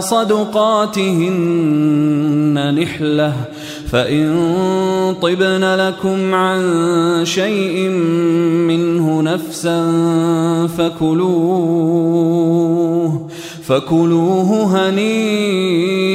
صدقاتهن نحلة فإن طبن لكم عن شيء منه نفسا فكلوه فكلوه هنيئا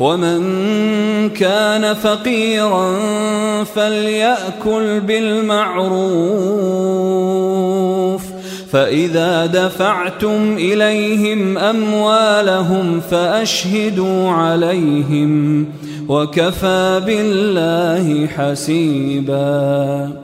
ومن كان فقيرا فليأكل بالمعروف. فإذا دفعتم إليهم أموالهم فأشهدوا عليهم وكفى بالله حسيبا.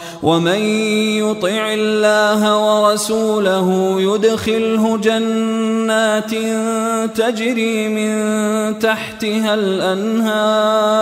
ومن يطع الله ورسوله يدخله جنات تجري من تحتها الأنهار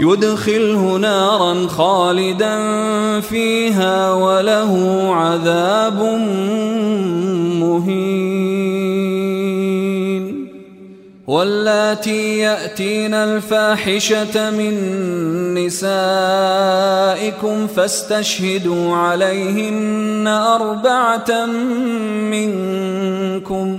يدخله نارا خالدا فيها وله عذاب مهين. واللاتي يأتين الفاحشة من نسائكم فاستشهدوا عليهن أربعة منكم.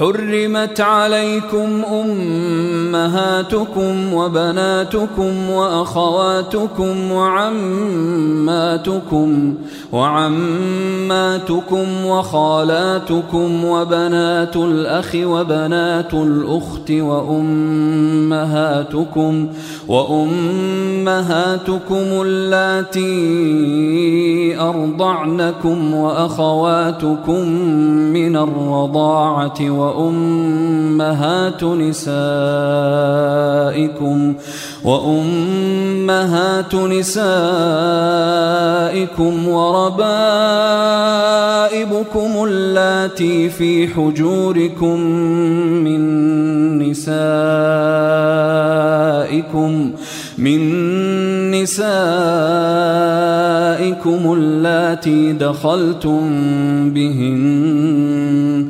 حرمت عليكم أمهاتكم وبناتكم وأخواتكم وعماتكم وعماتكم وخالاتكم وبنات الأخ وبنات الأخت وأمهاتكم وأمهاتكم اللاتي أرضعنكم وأخواتكم من الرضاعة وأمهات نسائكم وأمهات نسائكم وربائبكم اللاتي في حجوركم من نسائكم من نسائكم اللاتي دخلتم بهن.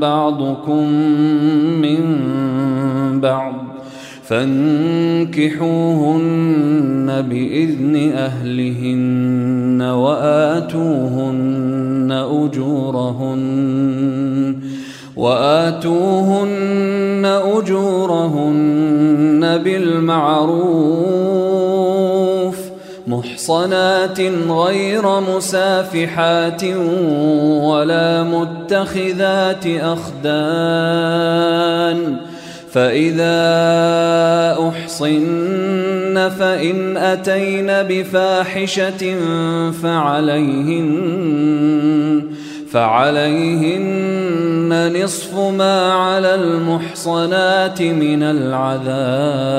بعضكم من بعض فانكحوهن بإذن أهلهن وآتوهن أجورهن وآتوهن أجورهن بالمعروف محصنات غير مسافحات ولا متخذات أخدان فإذا أحصن فإن أتين بفاحشة فعليهن فعليهن نصف ما على المحصنات من العذاب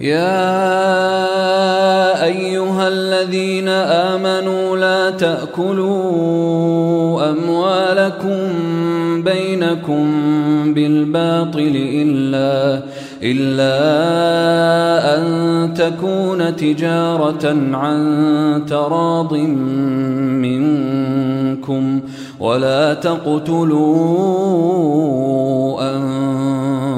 يا أيها الذين آمنوا لا تأكلوا أموالكم بينكم بالباطل إلا إلا أن تكون تجارة عن تراض منكم ولا تقتلوا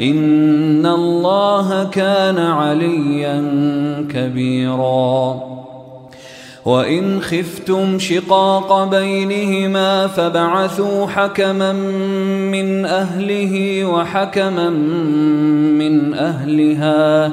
إن الله كان عليا كبيرا. وإن خفتم شقاق بينهما فبعثوا حكما من أهله وحكما من أهلها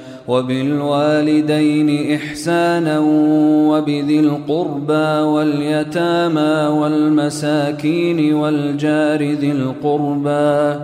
وبالوالدين إحسانا وبذي القربى واليتامى والمساكين والجار ذي القربى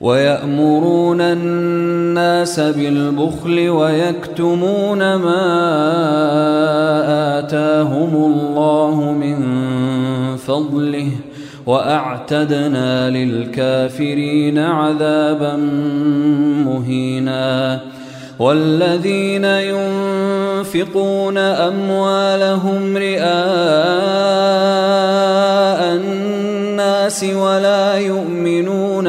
ويأمرون الناس بالبخل ويكتمون ما آتاهم الله من فضله وأعتدنا للكافرين عذابا مهينا والذين ينفقون أموالهم رئاء الناس ولا يؤمنون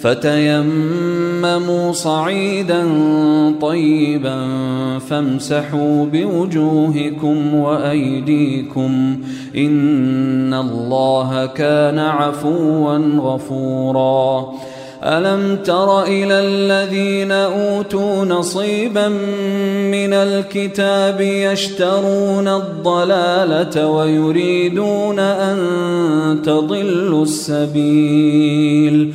فتيمموا صعيدا طيبا فامسحوا بوجوهكم وأيديكم إن الله كان عفوا غفورا. ألم تر إلى الذين أوتوا نصيبا من الكتاب يشترون الضلالة ويريدون أن تضلوا السبيل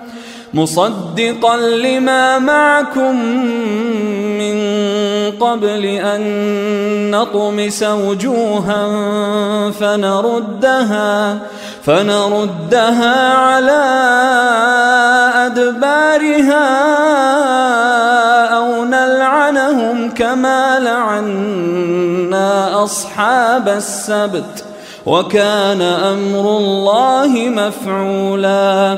مصدقا لما معكم من قبل أن نطمس وجوها فنردها فنردها على أدبارها أو نلعنهم كما لعنا أصحاب السبت وكان أمر الله مفعولا.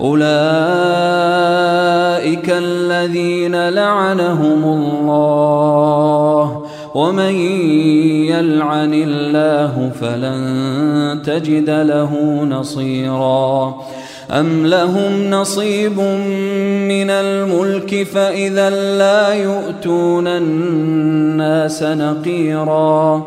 أولئك الذين لعنهم الله. ومن يلعن الله فلن تجد له نصيراً. أم لهم نصيب من الملك فإذا لا يؤتون الناس نقيرا.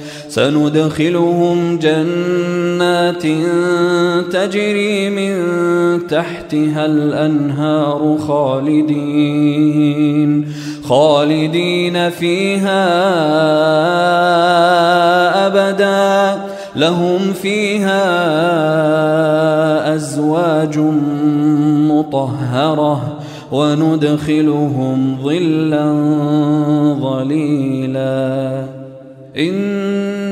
سندخلهم جنات تجري من تحتها الأنهار خالدين خالدين فيها أبدا. لهم فيها أزواج مطهرة وندخلهم ظلا ظليلا.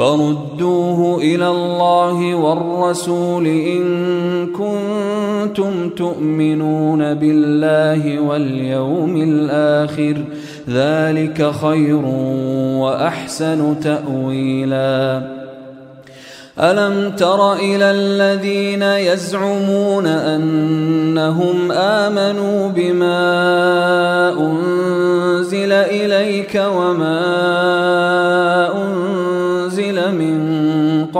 فردوه إلى الله والرسول إن كنتم تؤمنون بالله واليوم الآخر ذلك خير وأحسن تأويلا. ألم تر إلى الذين يزعمون أنهم آمنوا بما أنزل إليك وما أنزل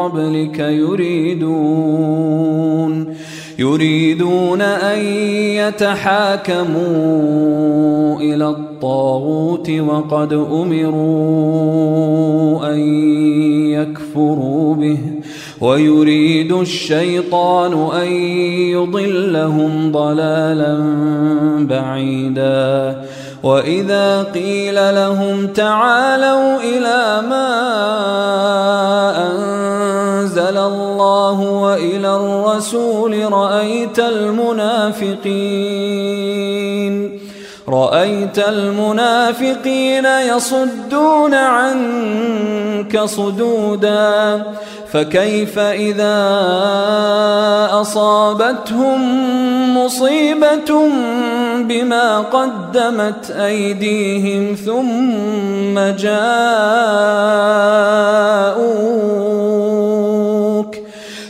قبلك يريدون يريدون أن يتحاكموا إلى الطاغوت وقد أمروا أن يكفروا به ويريد الشيطان أن يضلهم ضلالا بعيدا. وإذا قيل لهم تعالوا إلى ما أنزل الله وإلى الرسول رأيت المنافقين. رأيت المنافقين يصدون عنك صدودا. فكيف إذا أصابتهم مصيبة بما قدمت أيديهم ثم جاءوك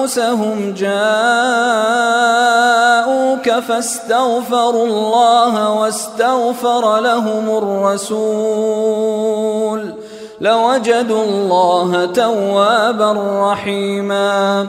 أنفسهم جاءوك فاستغفروا الله واستغفر لهم الرسول لوجدوا الله توابا رحيما